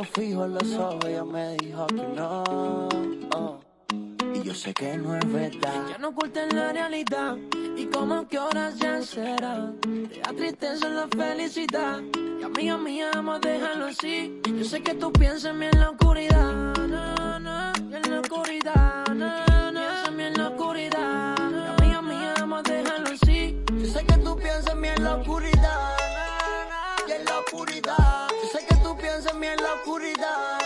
fijo en los ojos, ella me dijo que no. oh. Y yo sé que no es verdad. Ya no oculten la realidad. Y como que horas ya será. Te da tristeza la felicidad. Y amiga mía, vamos a dejarlo así. Yo sé que tú piensas en mí en la oscuridad. No, no, en la oscuridad. No, no, piensa en mí en la oscuridad. Y amiga mía, vamos a dejarlo así. Yo sé que tú piensas en mí en la oscuridad. Piensas en mí en la oscuridad.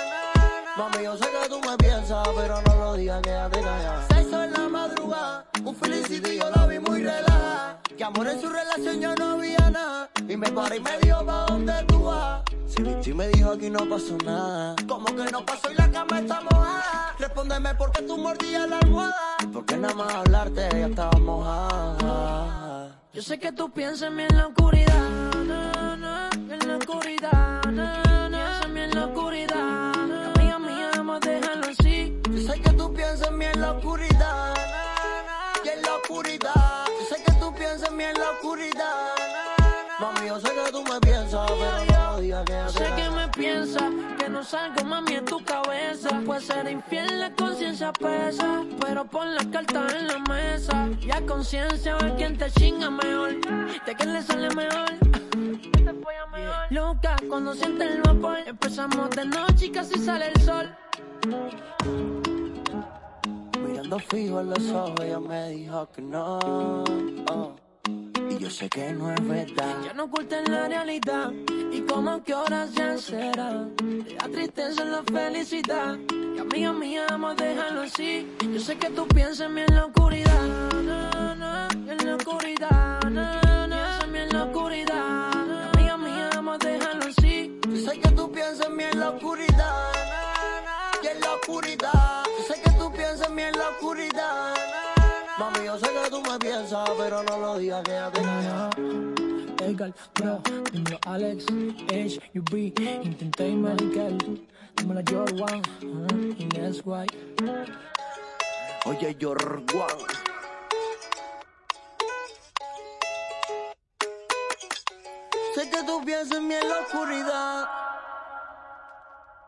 Mami, yo sé que tú me piensas, pero no lo digas, quédate callada. Sexo en la madrugada, un felicito y yo la vi muy relajada. Que amor en su relación yo no había nada. Y me paré y me dijo, ¿pa' dónde tú vas? Si Vichy me dijo aquí no pasó nada. Como que no pasó y la cama está mojada. Respóndeme por qué tú mordías la almohada. Y por qué nada más hablarte ya estaba mojada. Yo sé que tú piensas en mí en la oscuridad. En la oscuridad. No, oscuridad. Y en la oscuridad. Yo sé que tú piensas en mí en la oscuridad. Mami, yo sé que tú me piensas, pero no digas, quédate Sé que me piensas, que no salgo mami en tu cabeza. Puede ser infiel, la conciencia pesa. Pero pon las cartas en la mesa. Y a conciencia ver quién te chinga mejor. De quién le sale mejor. Loca, cuando siente el vapor. Empezamos de noche y casi sale el sol. Mirando fijo en los ojos, ella me dijo que no. oh. Y yo sé que no es verdad. Ya no oculten la realidad. Y como que horas ya será. Da tristeza la felicidad. Y amiga mía, vamos a dejarlo así. Yo sé que tú piensas en mí en la oscuridad. No, no, en la oscuridad. No, no, piensa en mí en la oscuridad. Amiga mía, vamos a dejarlo así. Yo sé que tú piensas en mí en la oscuridad. Y en la oscuridad. En la oscuridad. Mami, yo sé que tú me piensas, pero no lo digas, quédate callada. Edgar, bro, dímelo Alex, H, UB, intenté medical, dímelo One, uh, Inés White. Oye, Yorguan. Sé que tú piensas en mí en la oscuridad.